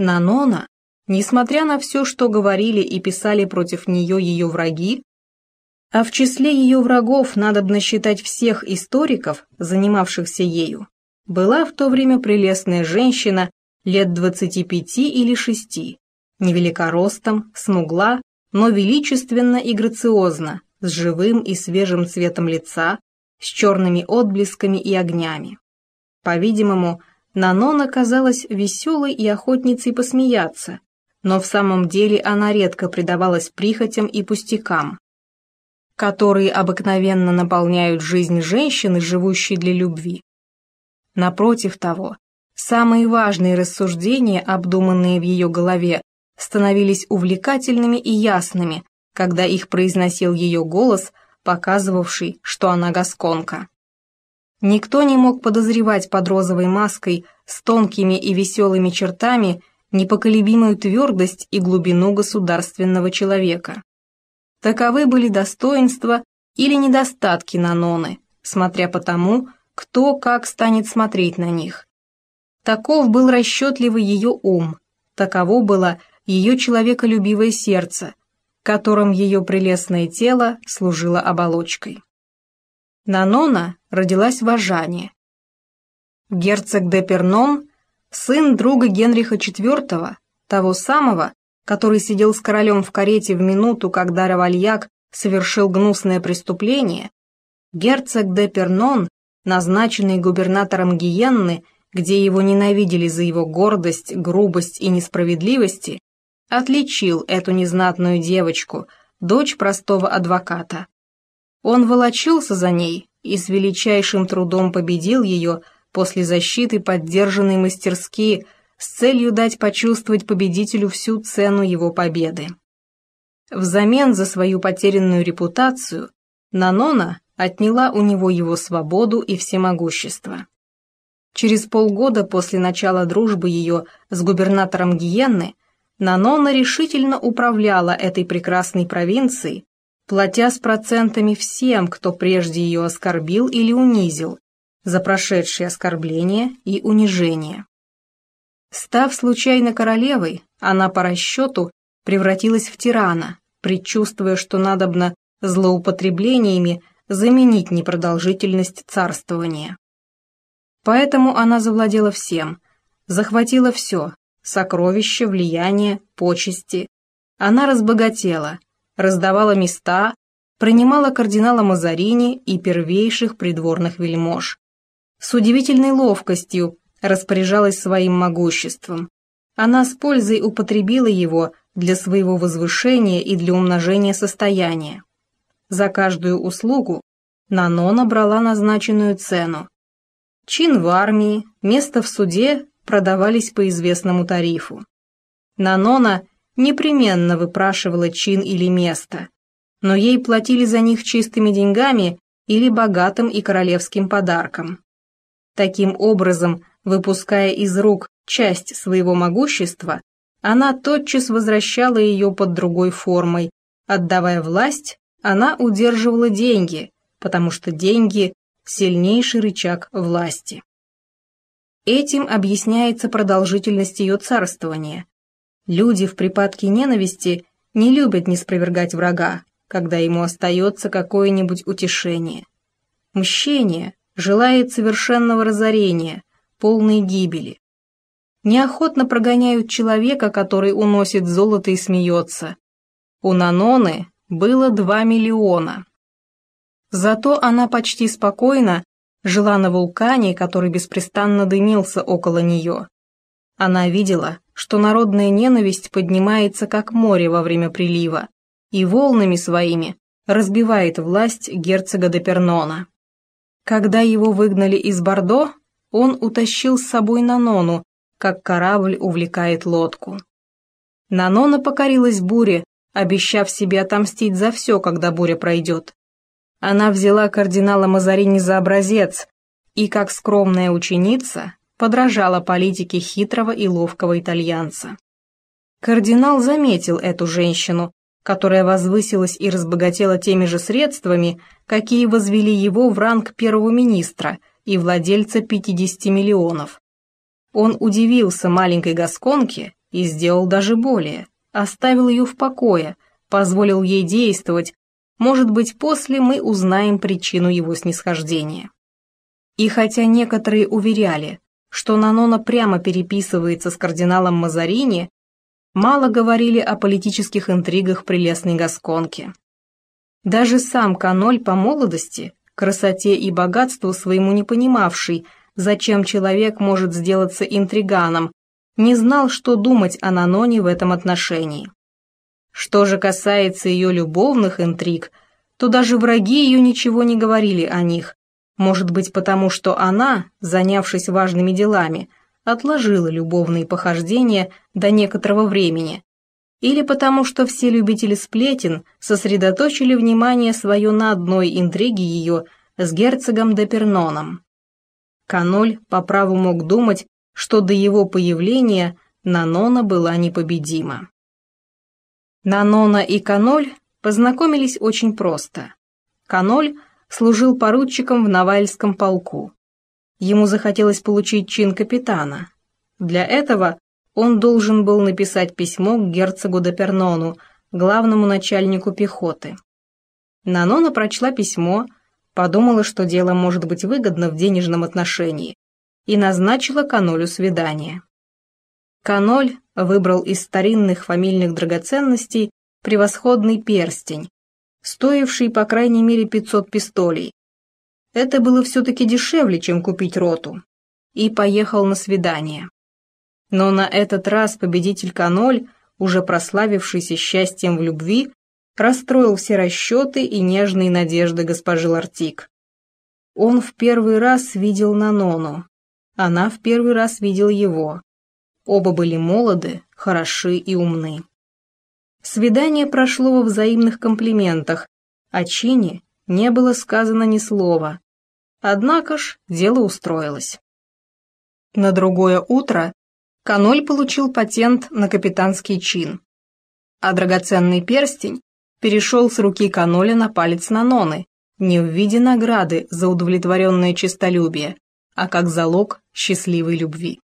Нанона, несмотря на все, что говорили и писали против нее ее враги, а в числе ее врагов надобно считать всех историков, занимавшихся ею, была в то время прелестная женщина лет двадцати пяти или шести, невелика ростом, смугла, но величественно и грациозно, с живым и свежим цветом лица, с черными отблесками и огнями. По-видимому, Нанона казалась веселой и охотницей посмеяться, но в самом деле она редко предавалась прихотям и пустякам, которые обыкновенно наполняют жизнь женщины, живущей для любви. Напротив того, самые важные рассуждения, обдуманные в ее голове, становились увлекательными и ясными, когда их произносил ее голос, показывавший, что она гасконка. Никто не мог подозревать под розовой маской с тонкими и веселыми чертами непоколебимую твердость и глубину государственного человека. Таковы были достоинства или недостатки Наноны, смотря по тому, кто как станет смотреть на них. Таков был расчетливый ее ум, таково было ее человеколюбивое сердце, которым ее прелестное тело служило оболочкой. Нанона родилась в Ажане. Герцог де Пернон, сын друга Генриха IV, того самого, который сидел с королем в карете в минуту, когда Равальяк совершил гнусное преступление, герцог де Пернон, назначенный губернатором Гиенны, где его ненавидели за его гордость, грубость и несправедливости, отличил эту незнатную девочку, дочь простого адвоката. Он волочился за ней и с величайшим трудом победил ее после защиты, поддержанной мастерски, с целью дать почувствовать победителю всю цену его победы. Взамен за свою потерянную репутацию Нанона отняла у него его свободу и всемогущество. Через полгода после начала дружбы ее с губернатором Гиенны Нанона решительно управляла этой прекрасной провинцией, платя с процентами всем, кто прежде ее оскорбил или унизил, за прошедшие оскорбления и унижения. Став случайно королевой, она по расчету превратилась в тирана, предчувствуя, что надобно злоупотреблениями заменить непродолжительность царствования. Поэтому она завладела всем, захватила все – сокровища, влияние, почести. Она разбогатела, раздавала места, принимала кардинала Мазарини и первейших придворных вельмож. С удивительной ловкостью распоряжалась своим могуществом. Она с пользой употребила его для своего возвышения и для умножения состояния. За каждую услугу Нанона брала назначенную цену. Чин в армии, место в суде продавались по известному тарифу. Нанона непременно выпрашивала чин или место, но ей платили за них чистыми деньгами или богатым и королевским подарком. Таким образом, выпуская из рук часть своего могущества, она тотчас возвращала ее под другой формой. Отдавая власть, она удерживала деньги, потому что деньги – сильнейший рычаг власти. Этим объясняется продолжительность ее царствования. Люди в припадке ненависти не любят не спровергать врага, когда ему остается какое-нибудь утешение. Мщение желает совершенного разорения, полной гибели. Неохотно прогоняют человека, который уносит золото и смеется. У Наноны было два миллиона. Зато она почти спокойно жила на вулкане, который беспрестанно дымился около нее. Она видела, что народная ненависть поднимается как море во время прилива и волнами своими разбивает власть герцога де Пернона. Когда его выгнали из Бордо, он утащил с собой Нанону, как корабль увлекает лодку. Нанона покорилась буре, обещав себе отомстить за все, когда буря пройдет. Она взяла кардинала Мазарини за образец и, как скромная ученица, подражала политике хитрого и ловкого итальянца. Кардинал заметил эту женщину, которая возвысилась и разбогатела теми же средствами, какие возвели его в ранг первого министра и владельца 50 миллионов. Он удивился маленькой гасконке и сделал даже более. Оставил ее в покое, позволил ей действовать. Может быть, после мы узнаем причину его снисхождения. И хотя некоторые уверяли, что Нанона прямо переписывается с кардиналом Мазарини, мало говорили о политических интригах прелестной Гасконки. Даже сам Каноль по молодости, красоте и богатству своему не понимавший, зачем человек может сделаться интриганом, не знал, что думать о Наноне в этом отношении. Что же касается ее любовных интриг, то даже враги ее ничего не говорили о них, может быть потому, что она, занявшись важными делами, отложила любовные похождения до некоторого времени, или потому что все любители сплетен сосредоточили внимание свое на одной интриге ее с герцогом де Перноном. Каноль по праву мог думать, что до его появления Нанона была непобедима. Нанона и Каноль познакомились очень просто. Каноль служил поручиком в Навальском полку. Ему захотелось получить чин капитана. Для этого он должен был написать письмо к герцогу де Пернону, главному начальнику пехоты. Нанона прочла письмо, подумала, что дело может быть выгодно в денежном отношении, и назначила Канолю свидание. Каноль выбрал из старинных фамильных драгоценностей превосходный перстень, стоивший по крайней мере 500 пистолей. Это было все-таки дешевле, чем купить роту, и поехал на свидание. Но на этот раз победитель Каноль, уже прославившийся счастьем в любви, расстроил все расчеты и нежные надежды госпожи Лартик. Он в первый раз видел Нанону, она в первый раз видела его. Оба были молоды, хороши и умны. Свидание прошло во взаимных комплиментах, о чине не было сказано ни слова. Однако ж дело устроилось. На другое утро Каноль получил патент на капитанский чин, а драгоценный перстень перешел с руки Каноля на палец Наноны, не в виде награды за удовлетворенное честолюбие, а как залог счастливой любви.